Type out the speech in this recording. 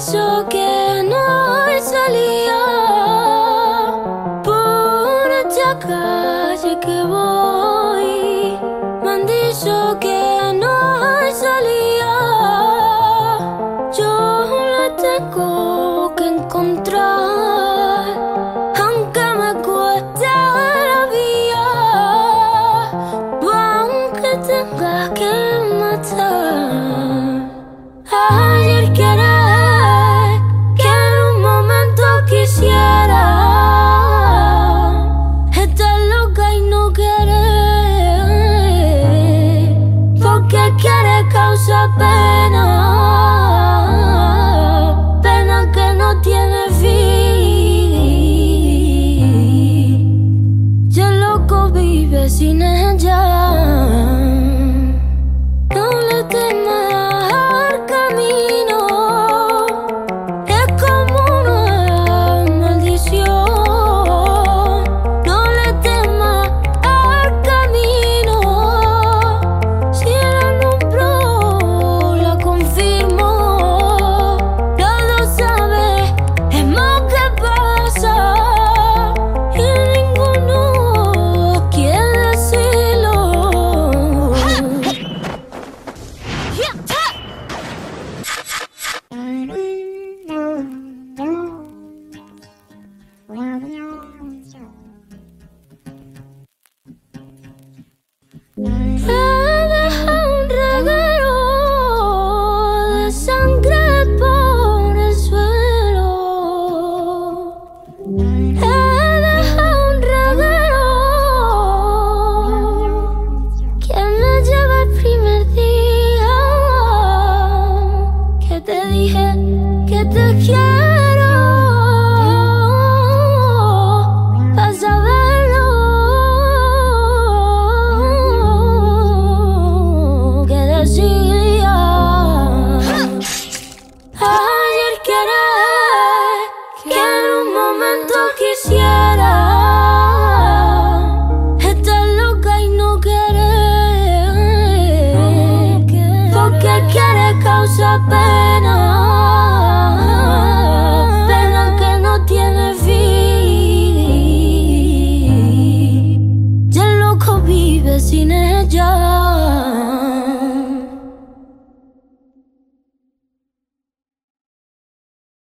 eso que no salía por esta calle que voy. Me han dicho que no salía. Yo la tengo que encontrar. causa pena, pena que no tiene fin. Ya loco vive sin ella. causa pena, pena que no tiene fin. Y el loco vive sin ella.